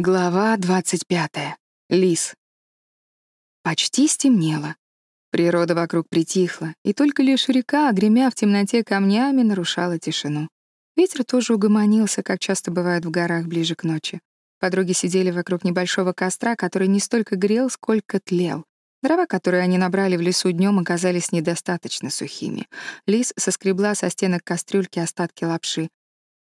Глава 25. Лис. Почти стемнело. Природа вокруг притихла, и только лишь река, гремя в темноте камнями, нарушала тишину. Ветер тоже угомонился, как часто бывает в горах ближе к ночи. Подруги сидели вокруг небольшого костра, который не столько грел, сколько тлел.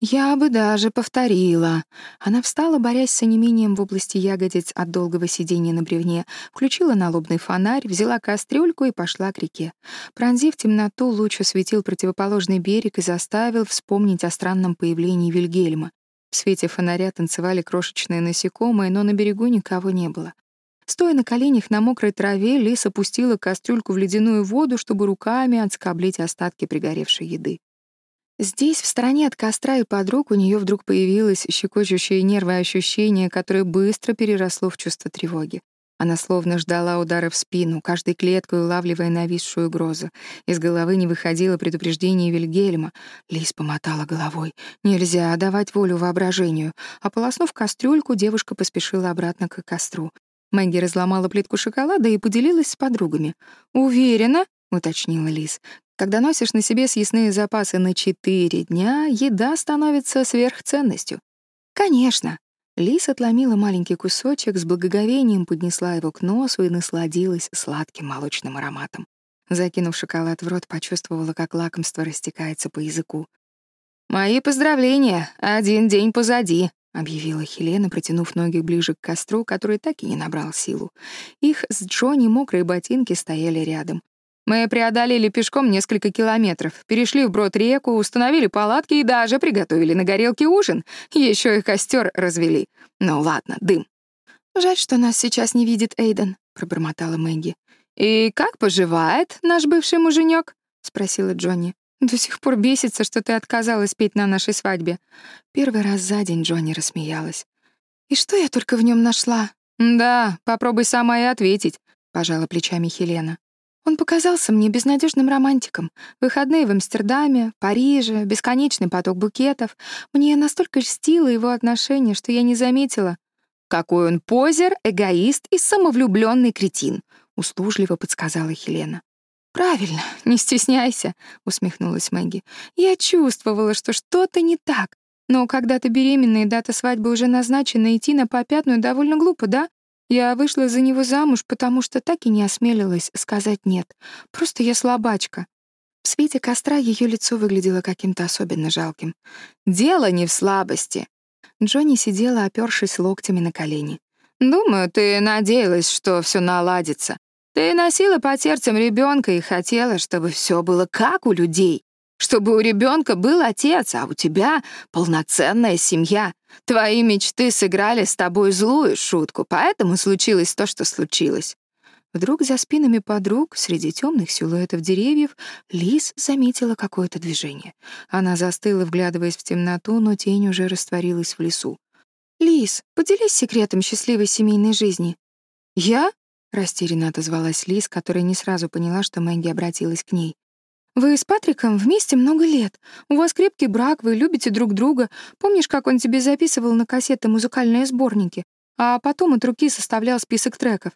Дрова, которые они набрали в лесу днем, оказались недостаточно сухими. Лис соскребла со стенок кастрюльки остатки лапши. «Я бы даже повторила». Она встала, борясь с онемением в области ягодиц от долгого сидения на бревне, включила налобный фонарь, взяла кастрюльку и пошла к реке. Пронзив темноту, луч осветил противоположный берег и заставил вспомнить о странном появлении Вильгельма. В свете фонаря танцевали крошечные насекомые, но на берегу никого не было. Стоя на коленях на мокрой траве, Лис опустила кастрюльку в ледяную воду, чтобы руками отскоблить остатки пригоревшей еды. Здесь, в стороне от костра и подруг, у нее вдруг появилось щекочущее нервы ощущение, которое быстро переросло в чувство тревоги. Она словно ждала удара в спину, каждой клеткой улавливая нависшую угрозу. Из головы не выходило предупреждение Вильгельма. Лис помотала головой. Нельзя давать волю воображению. Ополоснув кастрюльку, девушка поспешила обратно к костру. Мэгги разломала плитку шоколада и поделилась с подругами. «Уверена?» — уточнила Лиз. «Когда носишь на себе съестные запасы на четыре дня, еда становится сверхценностью». «Конечно». Лиз отломила маленький кусочек, с благоговением поднесла его к носу и насладилась сладким молочным ароматом. Закинув шоколад в рот, почувствовала, как лакомство растекается по языку. «Мои поздравления! Один день позади!» — объявила Хелена, протянув ноги ближе к костру, который так и не набрал силу. Их с Джонни мокрые ботинки стояли рядом. Мы преодолели пешком несколько километров, перешли вброд реку, установили палатки и даже приготовили на горелке ужин. Еще и костер развели. Ну ладно, дым. «Жаль, что нас сейчас не видит Эйден», — пробормотала Мэгги. «И как поживает наш бывший муженек? спросила Джонни. «До сих пор бесится, что ты отказалась петь на нашей свадьбе». Первый раз за день Джонни рассмеялась. «И что я только в нем нашла?» «Да, попробуй сама и ответить», — пожала плечами Хелена. Он показался мне безнадежным романтиком. Выходные в Амстердаме, Париже, бесконечный поток букетов. Мне настолько льстило его отношение, что я не заметила. «Какой он позер, эгоист и самовлюбленный кретин», — услужливо подсказала Хелена. «Правильно, не стесняйся», — усмехнулась Мэгги. «Я чувствовала, что что-то не так. Но когда ты беременна и дата свадьбы уже назначена, идти на попятную довольно глупо, да? Я вышла за него замуж, потому что так и не осмелилась сказать «нет». Просто я слабачка. В свете костра ее лицо выглядело каким-то особенно жалким. «Дело не в слабости». Джонни сидела, опёршись локтями на колени. «Думаю, ты надеялась, что все наладится. Ты носила по сердцам ребенка и хотела, чтобы все было как у людей чтобы у ребенка был отец, а у тебя полноценная семья. Твои мечты сыграли с тобой злую шутку, поэтому случилось то, что случилось. Вдруг за спинами подруг, среди темных силуэтов деревьев, Лис заметила какое-то движение. Она застыла, вглядываясь в темноту, но тень уже растворилась в лесу. «Лис, поделись секретом счастливой семейной жизни». «Я?» — растерянно отозвалась Лис, которая не сразу поняла, что Мэгги обратилась к ней. Вы с Патриком вместе много лет. У вас крепкий брак, вы любите друг друга. Помнишь, как он тебе записывал на кассеты музыкальные сборники, а потом от руки составлял список треков?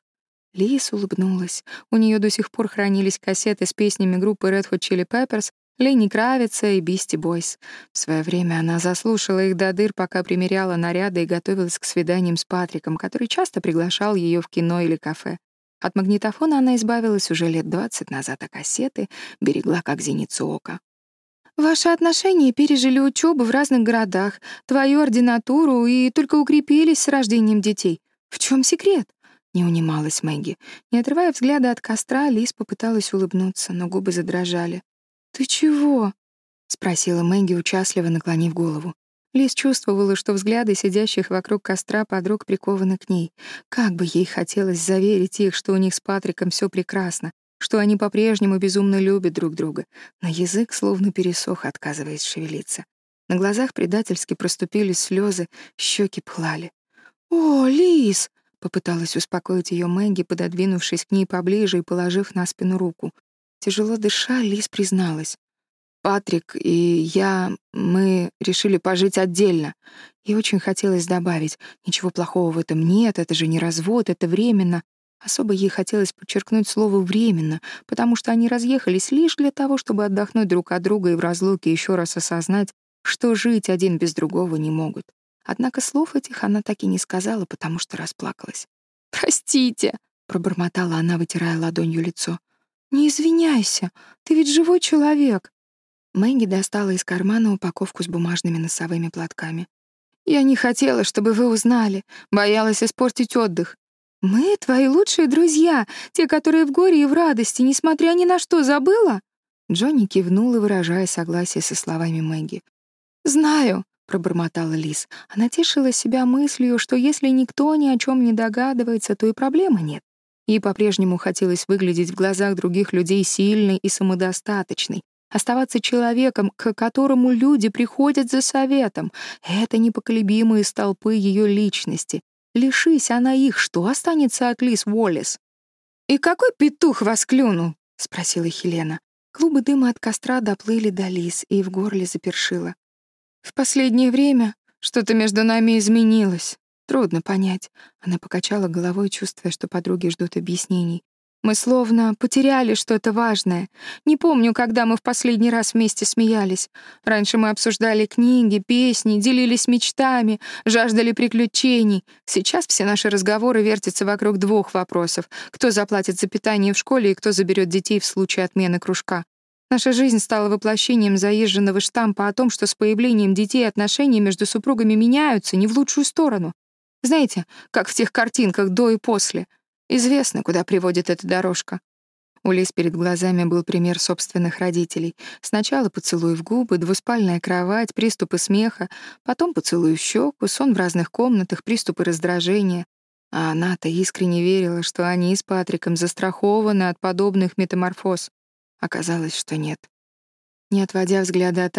Лис улыбнулась. У нее до сих пор хранились кассеты с песнями группы Red Hot Chili Peppers, Ленни Кравица и Бисти Бойс. В свое время она заслушала их до дыр, пока примеряла наряды и готовилась к свиданиям с Патриком, который часто приглашал ее в кино или кафе. От магнитофона она избавилась уже лет двадцать назад, а кассеты берегла как зеницу ока. Ваши отношения пережили учебу в разных городах, твою ординатуру и только укрепились с рождением детей. В чем секрет? Не унималась Мэгги. Не отрывая взгляда от костра, Лис попыталась улыбнуться, но губы задрожали. «Ты чего?» — спросила Мэгги, участливо наклонив голову. Лиз чувствовала, что взгляды сидящих вокруг костра подруг прикованы к ней. Как бы ей хотелось заверить их, что у них с Патриком все прекрасно, что они по-прежнему безумно любят друг друга. Но язык словно пересох, отказываясь шевелиться. На глазах предательски проступили слезы, щеки пылали. «О, Лиз!» — попыталась успокоить ее Мэгги, пододвинувшись к ней поближе и положив на спину руку. Тяжело дыша, Лиз призналась. Патрик и я, мы решили пожить отдельно. И очень хотелось добавить, ничего плохого в этом нет, это же не развод, это временно. Особо ей хотелось подчеркнуть слово «временно», потому что они разъехались лишь для того, чтобы отдохнуть друг от друга и в разлуке еще раз осознать, что жить один без другого не могут. Однако слов этих она так и не сказала, потому что расплакалась. «Простите», — пробормотала она, вытирая ладонью лицо. «Не извиняйся, ты ведь живой человек». Мэгги достала из кармана упаковку с бумажными носовыми платками. «Я не хотела, чтобы вы узнали. Боялась испортить отдых. Мы твои лучшие друзья, те, которые в горе и в радости, несмотря ни на что, забыла?» Джонни кивнула, выражая согласие со словами Мэгги. «Знаю», — пробормотала Лиз. Она тешила себя мыслью, что если никто ни о чем не догадывается, то и проблемы нет. Ей по-прежнему хотелось выглядеть в глазах других людей сильной и самодостаточной, оставаться человеком, к которому люди приходят за советом. Это непоколебимые столпы ее личности. Лишись она их, что останется от Лиз Уоллес? «И какой петух вас клюнул?» — спросила Хелена. Клубы дыма от костра доплыли до Лиз и в горле запершило. «В последнее время что-то между нами изменилось. Трудно понять. Она покачала головой, чувствуя, что подруги ждут объяснений. Мы словно потеряли что-то важное. Не помню, когда мы в последний раз вместе смеялись. Раньше мы обсуждали книги, песни, делились мечтами, жаждали приключений. Сейчас все наши разговоры вертятся вокруг двух вопросов. Кто заплатит за питание в школе и кто заберет детей в случае отмены кружка. Наша жизнь стала воплощением заезженного штампа о том, что с появлением детей отношения между супругами меняются не в лучшую сторону. Знаете, как в тех картинках до и после. Известно, куда приводит эта дорожка. У Лиз перед глазами был пример собственных родителей. Сначала поцелуй в губы, двуспальная кровать, приступы смеха, потом поцелуй в щеку, сон в разных комнатах, приступы раздражения. А она-то искренне верила, что они с Патриком застрахованы от подобных метаморфоз. Оказалось, что нет. Не отводя взгляда от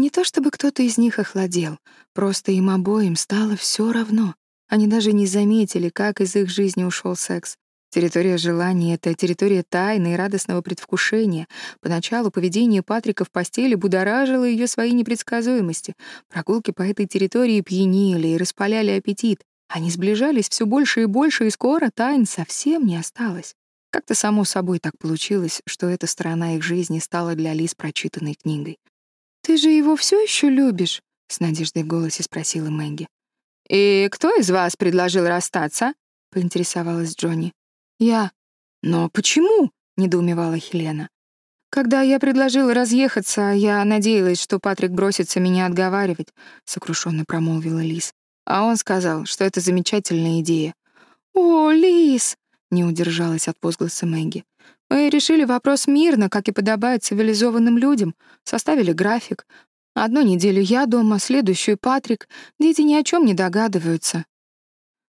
Не то чтобы кто-то из них охладел, просто им обоим стало все равно. Они даже не заметили, как из их жизни ушел секс. Территория желаний – это территория тайны и радостного предвкушения. Поначалу поведение Патрика в постели будоражило ее своей непредсказуемости. Прогулки по этой территории пьянили и распаляли аппетит. Они сближались все больше и больше, и скоро тайн совсем не осталось. Как-то само собой так получилось, что эта сторона их жизни стала для Лиз прочитанной книгой. «Ты же его все еще любишь?» — с надеждой в голосе спросила Мэгги. «И кто из вас предложил расстаться?» — поинтересовалась Джонни. «Я». «Но почему?» — недоумевала Хелена. «Когда я предложила разъехаться, я надеялась, что Патрик бросится меня отговаривать», — сокрушенно промолвила Лиз. А он сказал, что это замечательная идея. «О, Лиз!» — не удержалась от возгласа Мэгги. Мы решили вопрос мирно, как и подобает цивилизованным людям, составили график. Одну неделю я дома, следующую — Патрик. Дети ни о чем не догадываются.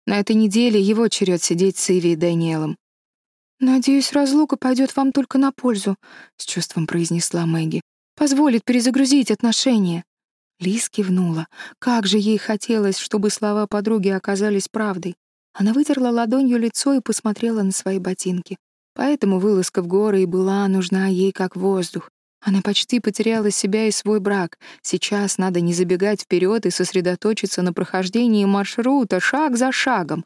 На этой неделе его черед сидеть с Иви и Дэниелом. «Надеюсь, разлука пойдет вам только на пользу», — с чувством произнесла Мэгги. «Позволит перезагрузить отношения». Лиз кивнула. Как же ей хотелось, чтобы слова подруги оказались правдой. Она вытерла ладонью лицо и посмотрела на свои ботинки. Поэтому вылазка в горы и была нужна ей как воздух. Она почти потеряла себя и свой брак. Сейчас надо не забегать вперед и сосредоточиться на прохождении маршрута шаг за шагом,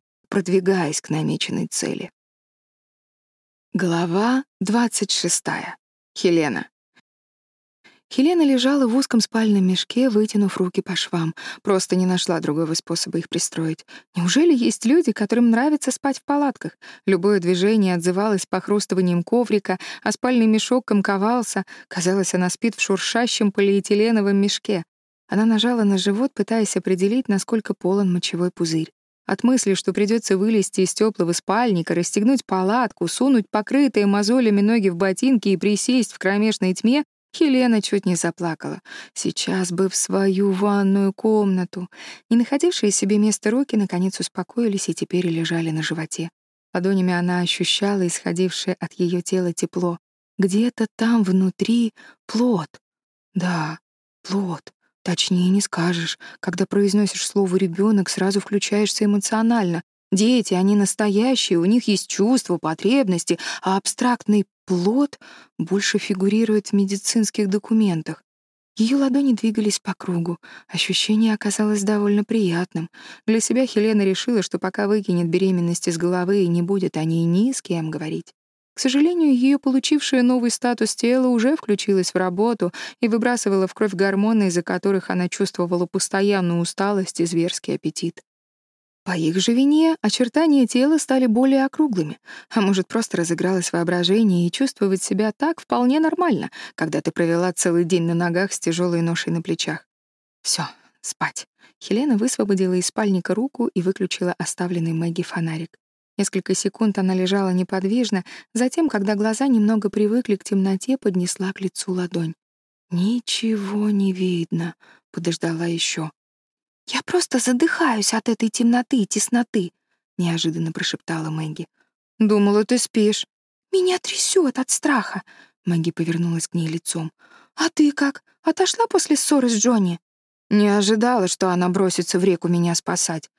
продвигаясь к намеченной цели. Глава 26. Хелена. Хелена лежала в узком спальном мешке, вытянув руки по швам. Просто не нашла другого способа их пристроить. Неужели есть люди, которым нравится спать в палатках? Любое движение отзывалось похрустыванием коврика, а спальный мешок комковался. Казалось, она спит в шуршащем полиэтиленовом мешке. Она нажала на живот, пытаясь определить, насколько полон мочевой пузырь. От мысли, что придется вылезти из теплого спальника, расстегнуть палатку, сунуть покрытые мозолями ноги в ботинки и присесть в кромешной тьме, Хелена чуть не заплакала. Сейчас бы в свою ванную комнату. Не находившие себе места руки наконец успокоились и теперь лежали на животе. Ладонями она ощущала исходившее от ее тела тепло. Где-то там внутри плод. Да, плод. Точнее не скажешь. Когда произносишь слово «ребенок», сразу включаешься эмоционально. Дети, они настоящие, у них есть чувства, потребности, а абстрактный плод больше фигурирует в медицинских документах. Ее ладони двигались по кругу. Ощущение оказалось довольно приятным. Для себя Хелена решила, что пока выкинет беременность из головы и не будет о ней ни с кем говорить. К сожалению, ее получившая новый статус тела уже включилась в работу и выбрасывала в кровь гормоны, из-за которых она чувствовала постоянную усталость и зверский аппетит. По их же вине очертания тела стали более округлыми, а может, просто разыгралось воображение, и чувствовать себя так вполне нормально, когда ты провела целый день на ногах с тяжелой ношей на плечах. Все, спать. Хелена высвободила из спальника руку и выключила оставленный Мэгги фонарик. Несколько секунд она лежала неподвижно, затем, когда глаза немного привыкли к темноте, поднесла к лицу ладонь. «Ничего не видно», — подождала еще. «Я просто задыхаюсь от этой темноты и тесноты», — неожиданно прошептала Мэгги. «Думала, ты спишь». «Меня трясет от страха», — Мэгги повернулась к ней лицом. «А ты как? Отошла после ссоры с Джонни?» «Не ожидала, что она бросится в реку меня спасать.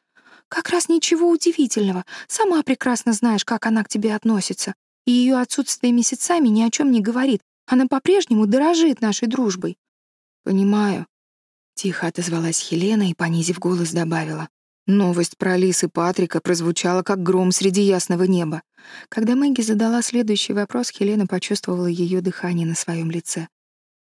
Как раз ничего удивительного. Сама прекрасно знаешь, как она к тебе относится. И ее отсутствие месяцами ни о чем не говорит. Она по-прежнему дорожит нашей дружбой. Понимаю. Тихо отозвалась Хелена и, понизив голос, добавила. Новость про Лис и Патрика прозвучала как гром среди ясного неба. Когда Мэгги задала следующий вопрос, Хелена почувствовала ее дыхание на своем лице.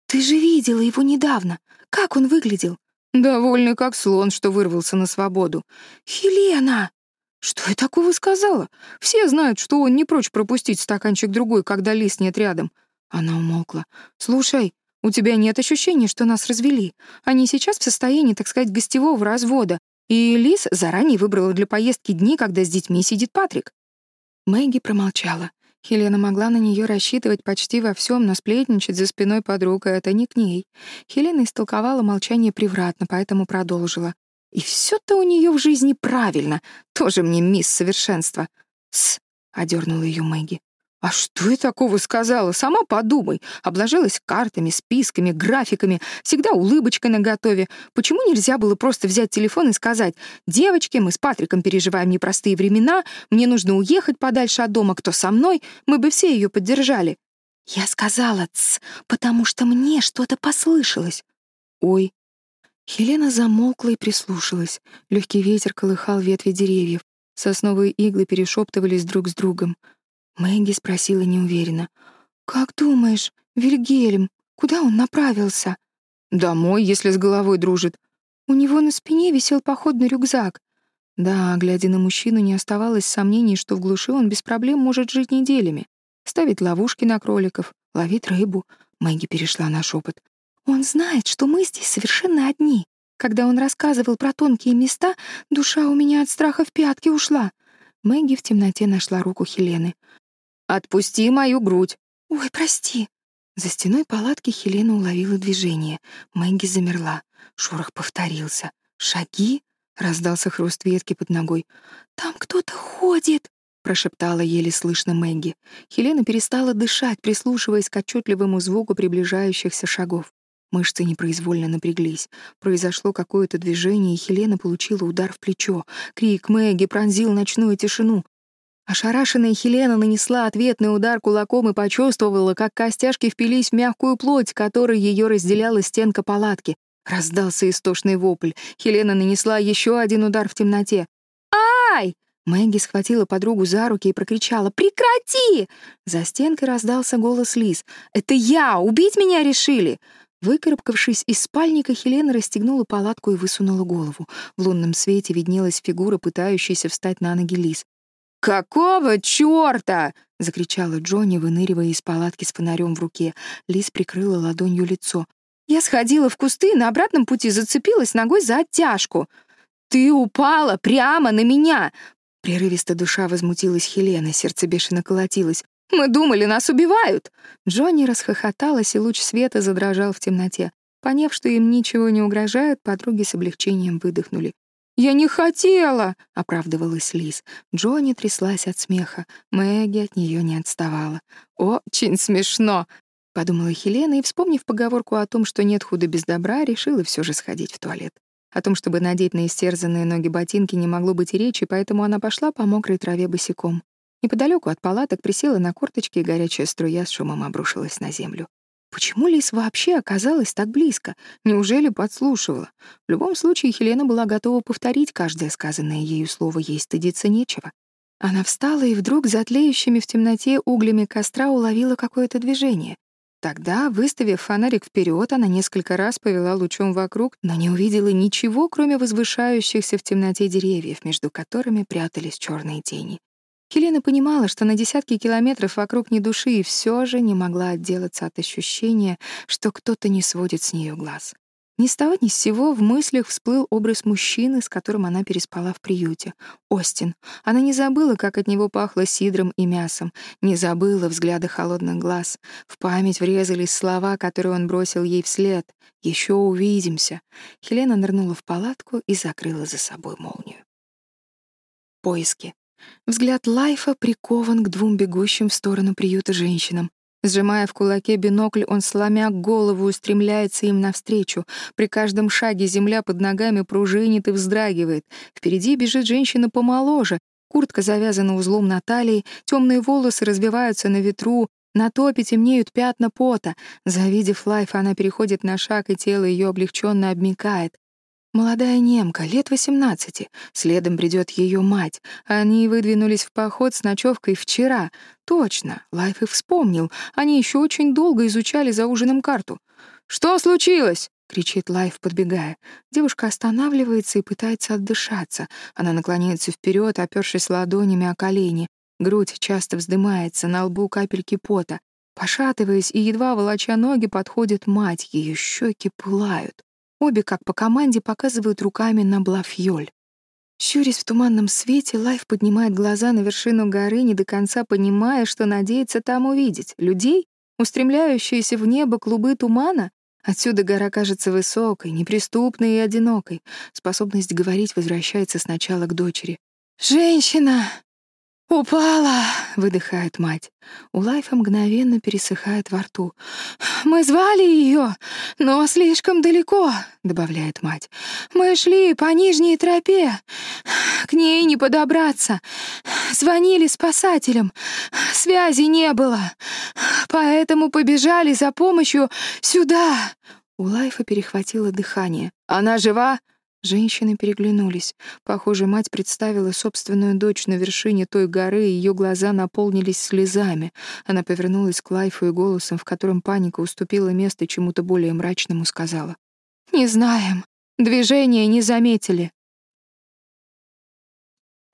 «Ты же видела его недавно. Как он выглядел? Довольный как слон, что вырвался на свободу. «Хелена!» «Что я такого сказала? Все знают, что он не прочь пропустить стаканчик другой, когда лис нет рядом». Она умолкла. «Слушай, У тебя нет ощущения, что нас развели. Они сейчас в состоянии, так сказать, гостевого развода. И Лис заранее выбрала для поездки дни, когда с детьми сидит Патрик». Мэгги промолчала. Хелена могла на нее рассчитывать почти во всем, но сплетничать за спиной подруга это не к ней. Хелена истолковала молчание превратно, поэтому продолжила. «И все то у нее в жизни правильно. Тоже мне мисс совершенства». С, одернула ее Мэгги.«А что я такого сказала? Сама подумай. Обложилась картами, списками, графиками, всегда улыбочкой наготове. Почему нельзя было просто взять телефон и сказать, «Девочки, мы с Патриком переживаем непростые времена, мне нужно уехать подальше от дома, кто со мной?» Мы бы все ее поддержали. Я сказала «ц», потому что мне что-то послышалось. «Ой». Хелена замолкла и прислушалась. Легкий ветер колыхал ветви деревьев. Сосновые иглы перешептывались друг с другом. Мэгги спросила неуверенно. «Как думаешь, Вильгельм, куда он направился?» «Домой, если с головой дружит». У него на спине висел походный рюкзак. Да, глядя на мужчину, не оставалось сомнений, что в глуши он без проблем может жить неделями. Ставить ловушки на кроликов, ловить рыбу. Мэгги перешла на шепот. «Он знает, что мы здесь совершенно одни. Когда он рассказывал про тонкие места, душа у меня от страха в пятки ушла». Мэгги в темноте нашла руку Хелены. «Отпусти мою грудь!» «Ой, прости!» За стеной палатки Хелена уловила движение. Мэгги замерла. Шорох повторился. «Шаги?» — раздался хруст ветки под ногой. «Там кто-то ходит!» — прошептала еле слышно Мэгги. Хелена перестала дышать, прислушиваясь к отчетливому звуку приближающихся шагов. Мышцы непроизвольно напряглись. Произошло какое-то движение, и Хелена получила удар в плечо. Крик Мэгги пронзил ночную тишину. Ошарашенная Хелена нанесла ответный удар кулаком и почувствовала, как костяшки впились в мягкую плоть, которой ее разделяла стенка палатки. Раздался истошный вопль. Хелена нанесла еще один удар в темноте. «Ай!» Мэгги схватила подругу за руки и прокричала «Прекрати!» За стенкой раздался голос Лиз. «Это я! Убить меня решили!» Выкарабкавшись из спальника, Хелена расстегнула палатку и высунула голову. В лунном свете виднелась фигура, пытающаяся встать на ноги Лиз. «Какого чёрта?» — закричала Джонни, выныривая из палатки с фонарем в руке. Лиз прикрыла ладонью лицо. «Я сходила в кусты и на обратном пути зацепилась ногой за оттяжку. Ты упала прямо на меня!» Прерывисто душа возмутилась Хелена, сердце бешено колотилось. «Мы думали, нас убивают!» Джонни расхохоталась, и луч света задрожал в темноте. Поняв, что им ничего не угрожает, подруги с облегчением выдохнули. «Я не хотела!» — оправдывалась Лиз. Джонни тряслась от смеха. Мэгги от нее не отставала. «Очень смешно!» — подумала Хелена и, вспомнив поговорку о том, что нет худа без добра, решила все же сходить в туалет. О том, чтобы надеть на истерзанные ноги ботинки, не могло быть и речи, поэтому она пошла по мокрой траве босиком. Неподалеку от палаток присела на корточки, и горячая струя с шумом обрушилась на землю. Почему Лис вообще оказалась так близко? Неужели подслушивала? В любом случае, Хелена была готова повторить каждое сказанное ею слово, ей стыдиться нечего. Она встала и вдруг за тлеющими в темноте углями костра уловила какое-то движение. Тогда, выставив фонарик вперед, она несколько раз повела лучом вокруг, но не увидела ничего, кроме возвышающихся в темноте деревьев, между которыми прятались черные тени. Хелена понимала, что на десятки километров вокруг ни души, и все же не могла отделаться от ощущения, что кто-то не сводит с нее глаз. Ни с того ни с сего в мыслях всплыл образ мужчины, с которым она переспала в приюте. Остин. Она не забыла, как от него пахло сидром и мясом, не забыла взгляда холодных глаз. В память врезались слова, которые он бросил ей вслед. «Еще увидимся». Хелена нырнула в палатку и закрыла за собой молнию. Поиски. Взгляд Лайфа прикован к двум бегущим в сторону приюта женщинам. Сжимая в кулаке бинокль, он, сломя голову, устремляется им навстречу. При каждом шаге земля под ногами пружинит и вздрагивает. Впереди бежит женщина помоложе. Куртка завязана узлом на талии, темные волосы разбиваются на ветру, на топе темнеют пятна пота. Завидев Лайф, она переходит на шаг, и тело ее облегченно обмикает. Молодая немка, лет 18, следом придет ее мать. Они выдвинулись в поход с ночевкой вчера. Точно, Лайф и вспомнил. Они еще очень долго изучали за ужином карту. «Что случилось?» — кричит Лайф, подбегая. Девушка останавливается и пытается отдышаться. Она наклоняется вперед, опёршись ладонями о колени. Грудь часто вздымается, на лбу капельки пота. Пошатываясь и едва волоча ноги, подходит мать, ее щеки пылают. Обе, как по команде, показывают руками на Блафьёль. Щурясь в туманном свете, Лайф поднимает глаза на вершину горы, не до конца понимая, что надеется там увидеть. Людей, устремляющиеся в небо клубы тумана? Отсюда гора кажется высокой, неприступной и одинокой. Способность говорить возвращается сначала к дочери. «Женщина!» «Упала!» — выдыхает мать. У Лайфа мгновенно пересыхает во рту. «Мы звали ее, но слишком далеко», — добавляет мать. «Мы шли по нижней тропе. К ней не подобраться. Звонили спасателям. Связи не было. Поэтому побежали за помощью сюда». У Лайфа перехватило дыхание. «Она жива?» Женщины переглянулись. Похоже, мать представила собственную дочь на вершине той горы, и ее глаза наполнились слезами. Она повернулась к Лайфу и голосом, в